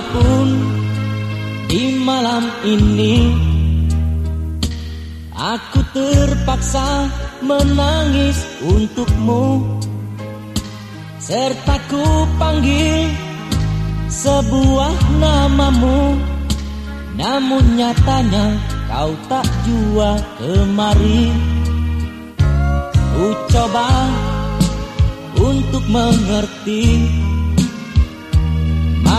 Kalaupun di malam ini Aku terpaksa menangis untukmu. Serta ku panggil sebuah namamu. Namun nyatanya kau tak jua kemari. Ku coba untuk mengerti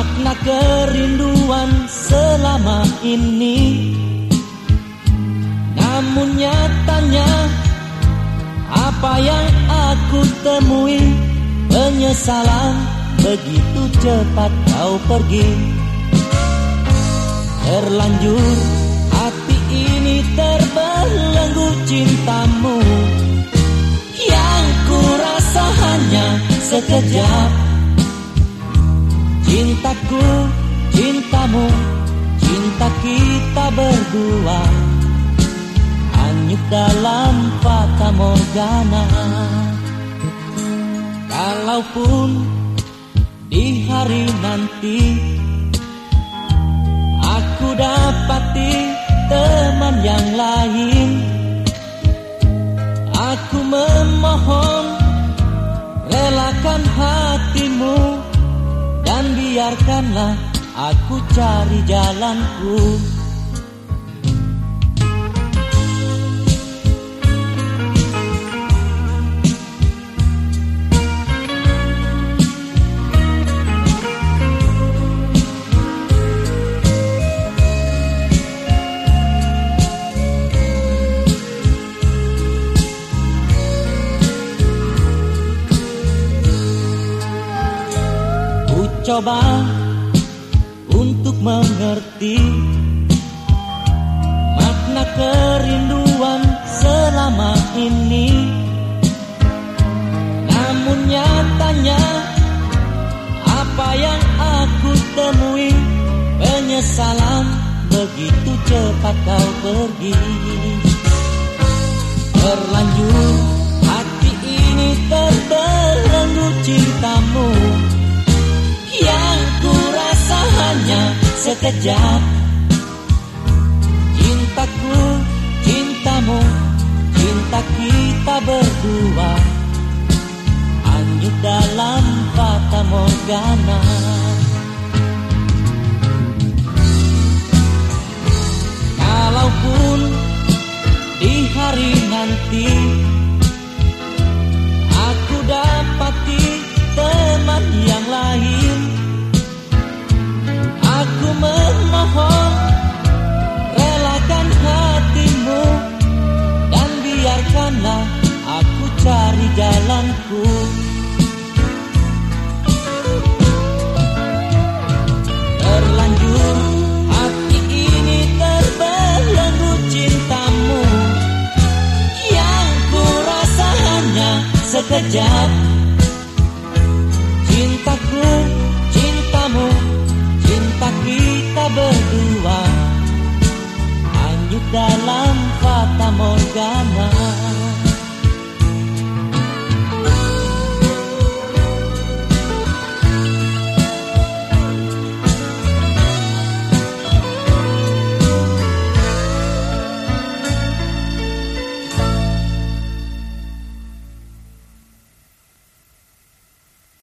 Makna kerinduan selama ini. Namun nyatanya apa yang aku temui Penyesalan. Begitu cepat kau pergi. Terlanjur hati ini terbelenggu cintamu. Yang ku rasa hanya sekejap Cintaku, cintamu, cinta kita berdua. Hanyut dalam fata morgana. Kalaupun di hari nanti Aku dapati teman yang lain Aku memohon Relakan Dan biarkanlah aku cari jalanku coba untuk mengerti makna kerinduan selama ini. Namun nyatanya apa yang aku temui penyesalan begitu cepat kau pergi. Terlanjur hati ini terbelenggu sekejap. Cintaku, cintamu, cinta kita berdua. Hanyut dalam fata morgana. Kalaupun di hari nanti Cintaku, cintamu, cinta kita berdua. Hanyut dalam fata morgana